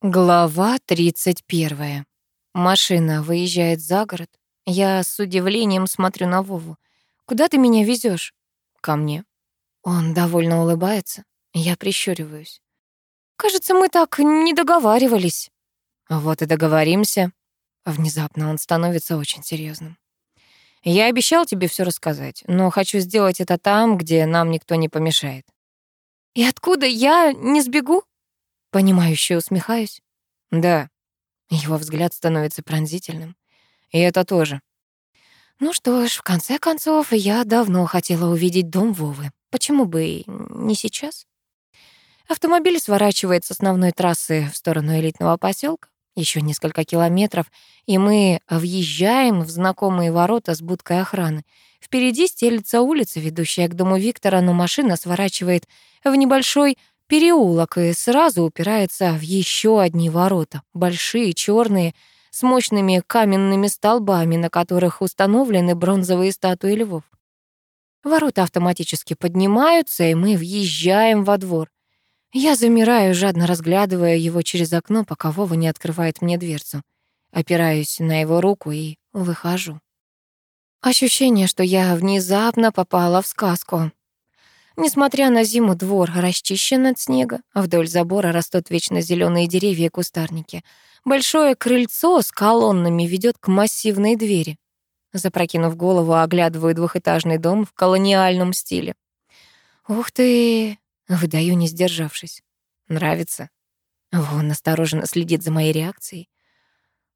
Глава 31. Машина выезжает за город. Я с удивлением смотрю на Вову. «Куда ты меня везешь? «Ко мне». Он довольно улыбается. Я прищуриваюсь. «Кажется, мы так не договаривались». «Вот и договоримся». Внезапно он становится очень серьезным. «Я обещал тебе все рассказать, но хочу сделать это там, где нам никто не помешает». «И откуда я не сбегу?» Понимающе усмехаюсь. Да. Его взгляд становится пронзительным. И это тоже. Ну что ж, в конце концов, я давно хотела увидеть дом Вовы. Почему бы и не сейчас? Автомобиль сворачивает с основной трассы в сторону элитного поселка. Еще несколько километров, и мы въезжаем в знакомые ворота с будкой охраны. Впереди стелится улица, ведущая к дому Виктора, но машина сворачивает в небольшой переулок и сразу упирается в еще одни ворота, большие, черные, с мощными каменными столбами, на которых установлены бронзовые статуи львов. Ворота автоматически поднимаются, и мы въезжаем во двор. Я замираю, жадно разглядывая его через окно, пока Вова не открывает мне дверцу. Опираюсь на его руку и выхожу. Ощущение, что я внезапно попала в сказку. Несмотря на зиму, двор расчищен от снега, а вдоль забора растут вечно зеленые деревья и кустарники. Большое крыльцо с колоннами ведет к массивной двери. Запрокинув голову, оглядываю двухэтажный дом в колониальном стиле. «Ух ты!» — выдаю, не сдержавшись. «Нравится?» Вон осторожно следит за моей реакцией.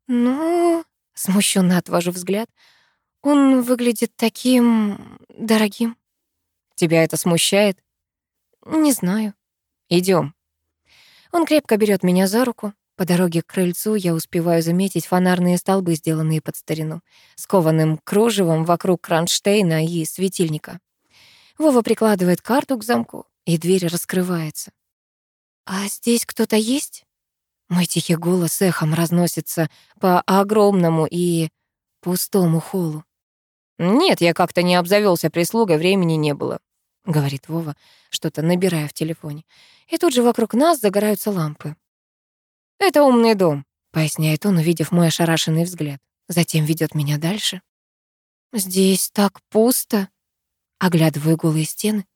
«Ну...» — смущенно отвожу взгляд. «Он выглядит таким... дорогим». Тебя это смущает? Не знаю. Идем. Он крепко берет меня за руку. По дороге к крыльцу я успеваю заметить фонарные столбы, сделанные под старину, с кованым кружевом вокруг кронштейна и светильника. Вова прикладывает карту к замку, и дверь раскрывается. «А здесь кто-то есть?» Мой тихий голос эхом разносится по огромному и пустому холлу. «Нет, я как-то не обзавелся прислугой, времени не было. — говорит Вова, что-то набирая в телефоне. И тут же вокруг нас загораются лампы. «Это умный дом», — поясняет он, увидев мой ошарашенный взгляд. Затем ведет меня дальше. «Здесь так пусто», — оглядываю голые стены.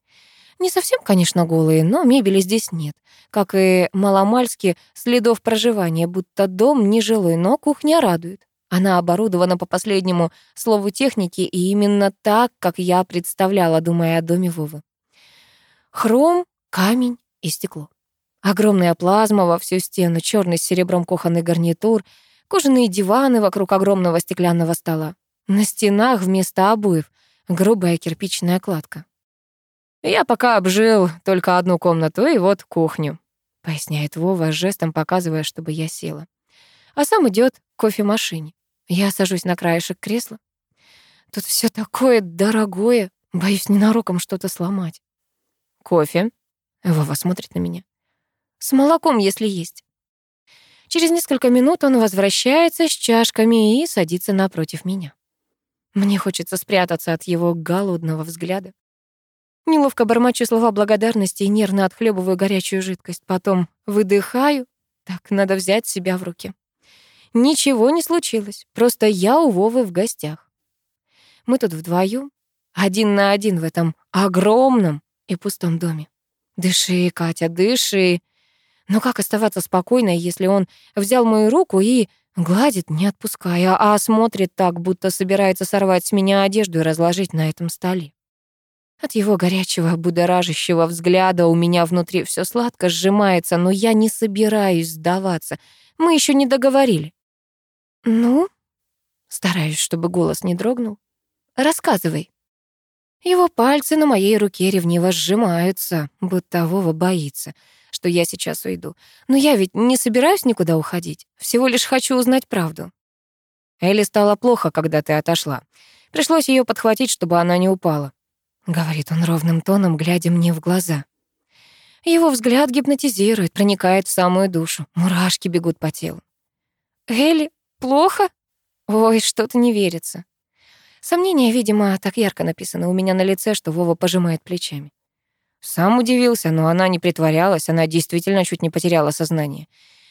Не совсем, конечно, голые, но мебели здесь нет. Как и маломальски следов проживания, будто дом нежилой, но кухня радует. Она оборудована по последнему слову техники и именно так, как я представляла, думая о доме Вовы. Хром, камень и стекло. Огромная плазма во всю стену, черный с серебром кухонный гарнитур, кожаные диваны вокруг огромного стеклянного стола. На стенах вместо обоев грубая кирпичная кладка. «Я пока обжил только одну комнату и вот кухню», — поясняет Вова, жестом показывая, чтобы я села. А сам идет к кофемашине. Я сажусь на краешек кресла. Тут все такое дорогое, боюсь ненароком что-то сломать. Кофе? Вова смотрит на меня. С молоком, если есть. Через несколько минут он возвращается с чашками и садится напротив меня. Мне хочется спрятаться от его голодного взгляда. Неловко бормочу слова благодарности и нервно отхлебываю горячую жидкость. Потом выдыхаю. Так, надо взять себя в руки. Ничего не случилось, просто я у Вовы в гостях. Мы тут вдвоем, один на один в этом огромном и пустом доме. Дыши, Катя, дыши. Но как оставаться спокойной, если он взял мою руку и гладит, не отпуская, а смотрит так, будто собирается сорвать с меня одежду и разложить на этом столе? От его горячего, будоражащего взгляда у меня внутри все сладко сжимается, но я не собираюсь сдаваться. Мы еще не договорили. «Ну?» Стараюсь, чтобы голос не дрогнул. «Рассказывай». Его пальцы на моей руке ревниво сжимаются, будто Вова боится, что я сейчас уйду. Но я ведь не собираюсь никуда уходить, всего лишь хочу узнать правду. Элли стало плохо, когда ты отошла. Пришлось ее подхватить, чтобы она не упала. Говорит он ровным тоном, глядя мне в глаза. Его взгляд гипнотизирует, проникает в самую душу. Мурашки бегут по телу. Элли Плохо? Ой, что-то не верится. Сомнения, видимо, так ярко написаны у меня на лице, что Вова пожимает плечами. Сам удивился, но она не притворялась, она действительно чуть не потеряла сознание.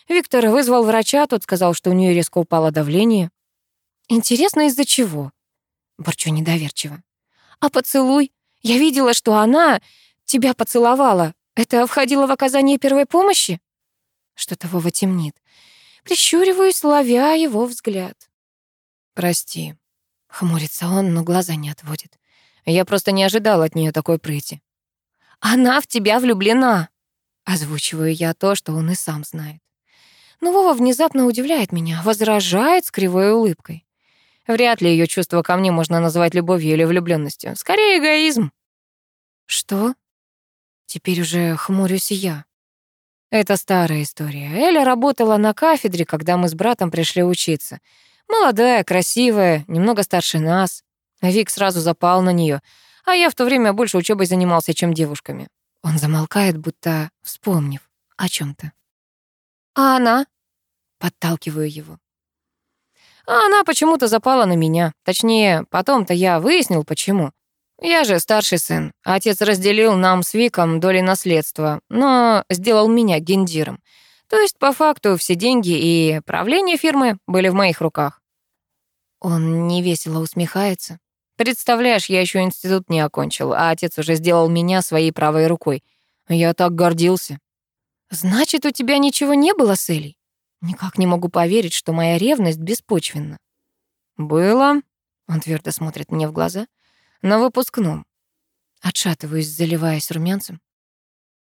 Виктор вызвал врача, тот сказал, что у нее резко упало давление. Интересно, из-за чего? Борчу недоверчиво. А поцелуй? Я видела, что она тебя поцеловала. Это входило в оказание первой помощи? Что-то Вова темнит. Прищуриваюсь, ловя его взгляд. «Прости», — хмурится он, но глаза не отводит. «Я просто не ожидал от нее такой прыти». «Она в тебя влюблена», — озвучиваю я то, что он и сам знает. Но Вова внезапно удивляет меня, возражает с кривой улыбкой. Вряд ли ее чувство ко мне можно назвать любовью или влюбленностью. Скорее, эгоизм. «Что?» Теперь уже хмурюсь я. Это старая история. Эля работала на кафедре, когда мы с братом пришли учиться. Молодая, красивая, немного старше нас. Вик сразу запал на нее, а я в то время больше учебой занимался, чем девушками. Он замолкает, будто вспомнив о чем то «А она?» — подталкиваю его. А она почему-то запала на меня. Точнее, потом-то я выяснил, почему. Я же старший сын. Отец разделил нам с Виком доли наследства, но сделал меня гендиром. То есть, по факту, все деньги и правление фирмы были в моих руках. Он невесело усмехается. Представляешь, я еще институт не окончил, а отец уже сделал меня своей правой рукой. Я так гордился. Значит, у тебя ничего не было с Элей? Никак не могу поверить, что моя ревность беспочвенна. Было. Он твердо смотрит мне в глаза. На выпускном. Отшатываюсь, заливаясь румянцем.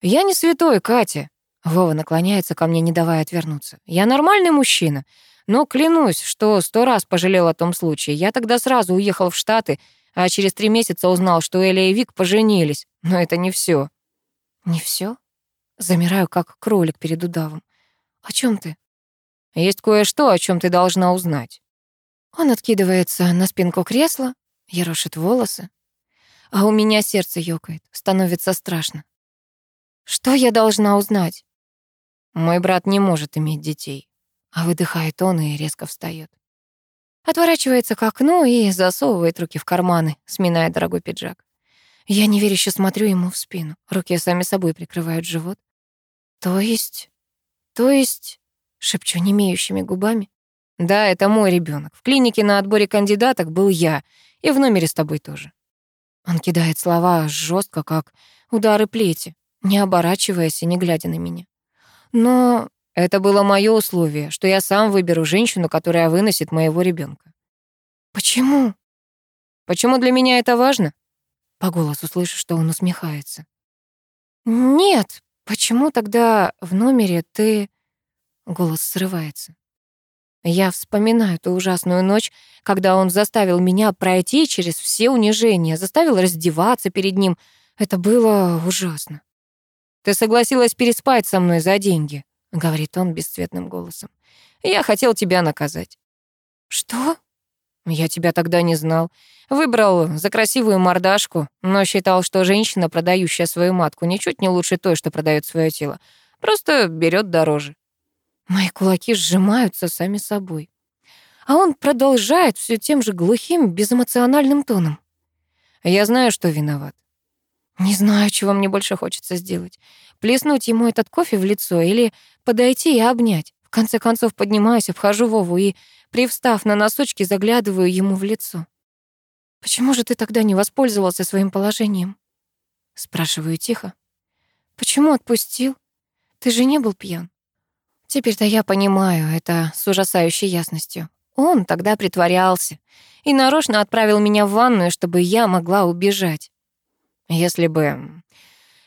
Я не святой, Катя. Вова наклоняется ко мне, не давая отвернуться. Я нормальный мужчина, но клянусь, что сто раз пожалел о том случае. Я тогда сразу уехал в Штаты, а через три месяца узнал, что Эля и Вик поженились. Но это не все. Не все? Замираю, как кролик перед удавом. О чем ты? Есть кое-что, о чем ты должна узнать. Он откидывается на спинку кресла, ерошит волосы. А у меня сердце ёкает, становится страшно. Что я должна узнать? Мой брат не может иметь детей. А выдыхает он и резко встает. Отворачивается к окну и засовывает руки в карманы, сминая дорогой пиджак. Я неверяще смотрю ему в спину. Руки сами собой прикрывают живот. То есть... То есть... Шепчу немеющими губами. Да, это мой ребенок. В клинике на отборе кандидаток был я, и в номере с тобой тоже. Он кидает слова жестко, как удары плети, не оборачиваясь и не глядя на меня. Но это было мое условие, что я сам выберу женщину, которая выносит моего ребенка. Почему? Почему для меня это важно? По голосу слышу, что он усмехается. Нет, почему тогда в номере ты... Голос срывается. Я вспоминаю ту ужасную ночь, когда он заставил меня пройти через все унижения, заставил раздеваться перед ним. Это было ужасно. «Ты согласилась переспать со мной за деньги», — говорит он бесцветным голосом. «Я хотел тебя наказать». «Что?» «Я тебя тогда не знал. Выбрал за красивую мордашку, но считал, что женщина, продающая свою матку, ничуть не лучше той, что продает свое тело. Просто берет дороже. Мои кулаки сжимаются сами собой. А он продолжает все тем же глухим, безэмоциональным тоном. Я знаю, что виноват. Не знаю, чего мне больше хочется сделать. Плеснуть ему этот кофе в лицо или подойти и обнять. В конце концов поднимаюсь, обхожу Вову и, привстав на носочки, заглядываю ему в лицо. «Почему же ты тогда не воспользовался своим положением?» Спрашиваю тихо. «Почему отпустил? Ты же не был пьян. Теперь-то я понимаю это с ужасающей ясностью. Он тогда притворялся и нарочно отправил меня в ванную, чтобы я могла убежать. Если бы...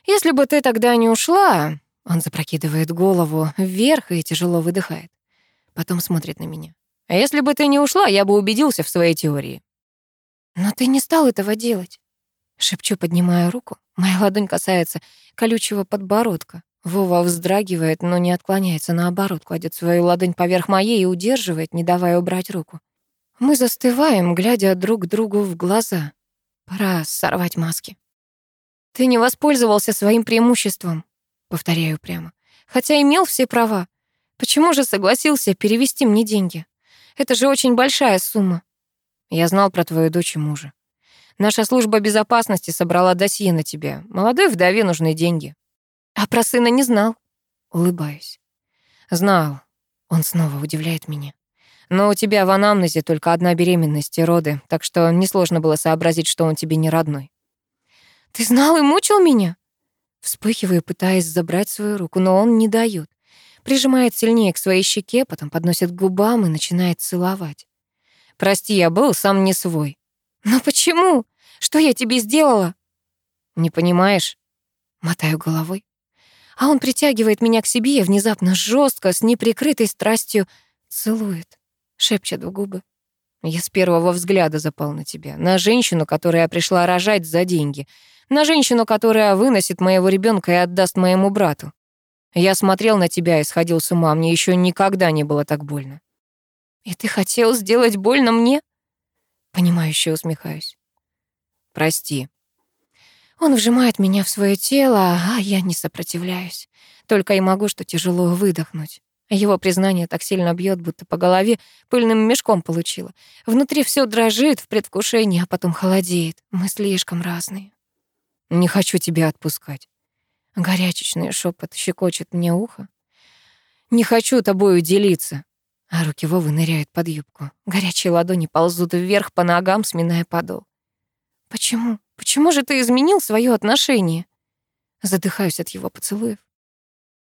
Если бы ты тогда не ушла... Он запрокидывает голову вверх и тяжело выдыхает. Потом смотрит на меня. А если бы ты не ушла, я бы убедился в своей теории. Но ты не стал этого делать. Шепчу, поднимая руку. Моя ладонь касается колючего подбородка. Вова вздрагивает, но не отклоняется, наоборот, кладет свою ладонь поверх моей и удерживает, не давая убрать руку. Мы застываем, глядя друг другу в глаза. Пора сорвать маски. «Ты не воспользовался своим преимуществом», — повторяю прямо. «Хотя имел все права. Почему же согласился перевести мне деньги? Это же очень большая сумма». Я знал про твою дочь и мужа. Наша служба безопасности собрала досье на тебя. Молодой вдове нужны деньги. А про сына не знал. Улыбаюсь. Знал. Он снова удивляет меня. Но у тебя в анамнезе только одна беременность и роды, так что несложно было сообразить, что он тебе не родной. Ты знал и мучил меня? Вспыхиваю, пытаясь забрать свою руку, но он не дает. Прижимает сильнее к своей щеке, потом подносит к губам и начинает целовать. Прости, я был сам не свой. Но почему? Что я тебе сделала? Не понимаешь? Мотаю головой. А он притягивает меня к себе и внезапно жестко, с неприкрытой страстью целует шепчет в губы. Я с первого взгляда запал на тебя, на женщину, которая пришла рожать за деньги, на женщину, которая выносит моего ребенка и отдаст моему брату. Я смотрел на тебя и сходил с ума, мне еще никогда не было так больно. И ты хотел сделать больно мне? Понимающе усмехаюсь. Прости. Он вжимает меня в свое тело, а я не сопротивляюсь. Только и могу что тяжело выдохнуть. Его признание так сильно бьет, будто по голове пыльным мешком получила. Внутри все дрожит в предвкушении, а потом холодеет. Мы слишком разные. Не хочу тебя отпускать. Горячечный шепот щекочет мне ухо. Не хочу тобою делиться. А руки Вовы ныряют под юбку. Горячие ладони ползут вверх по ногам, сминая подол. Почему? Почему же ты изменил свое отношение? Задыхаюсь от его поцелуев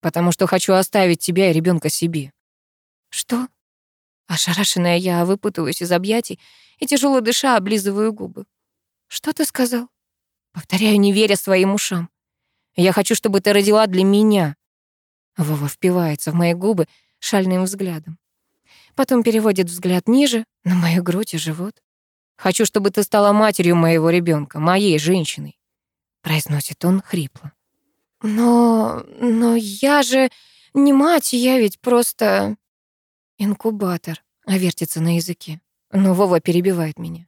потому что хочу оставить тебя и ребенка себе». «Что?» Ошарашенная я выпутываюсь из объятий и, тяжело дыша, облизываю губы. «Что ты сказал?» Повторяю, не веря своим ушам. «Я хочу, чтобы ты родила для меня». Вова впивается в мои губы шальным взглядом. Потом переводит взгляд ниже, на мою грудь и живот. «Хочу, чтобы ты стала матерью моего ребенка, моей женщиной», произносит он хрипло. Но... но я же не мать, я ведь просто... Инкубатор, вертится на языке. Но Вова перебивает меня.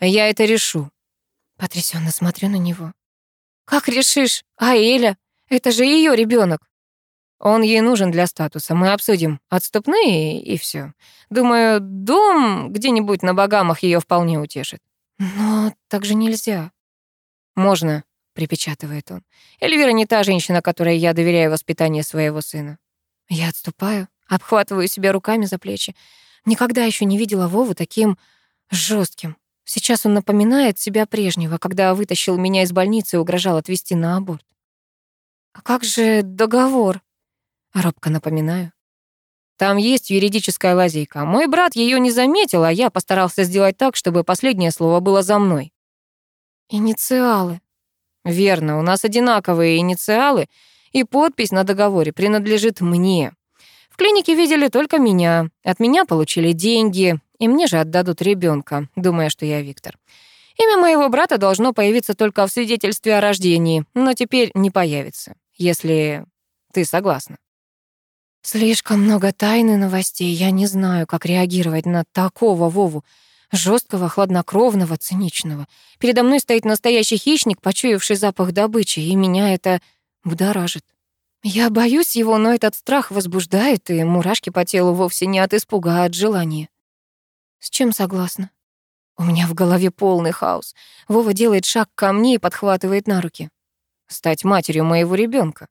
Я это решу. Потрясенно смотрю на него. Как решишь? А Эля? Это же ее ребенок. Он ей нужен для статуса. Мы обсудим отступные и все. Думаю, дом где-нибудь на Багамах ее вполне утешит. Но так же нельзя. Можно, припечатывает он. Эльвира не та женщина, которой я доверяю воспитание своего сына. Я отступаю, обхватываю себя руками за плечи. Никогда еще не видела Вову таким жестким. Сейчас он напоминает себя прежнего, когда вытащил меня из больницы и угрожал отвезти на аборт. «А как же договор?» Робко напоминаю. Там есть юридическая лазейка. Мой брат ее не заметил, а я постарался сделать так, чтобы последнее слово было за мной. Инициалы. Верно, у нас одинаковые инициалы, и подпись на договоре принадлежит мне. В клинике видели только меня. От меня получили деньги, и мне же отдадут ребенка, думая, что я Виктор. Имя моего брата должно появиться только в свидетельстве о рождении, но теперь не появится, если ты согласна. Слишком много тайн и новостей. Я не знаю, как реагировать на такого Вову жесткого, хладнокровного, циничного. Передо мной стоит настоящий хищник, почуявший запах добычи, и меня это будоражит. Я боюсь его, но этот страх возбуждает, и мурашки по телу вовсе не от испуга, а от желания. С чем согласна? У меня в голове полный хаос. Вова делает шаг ко мне и подхватывает на руки. Стать матерью моего ребенка.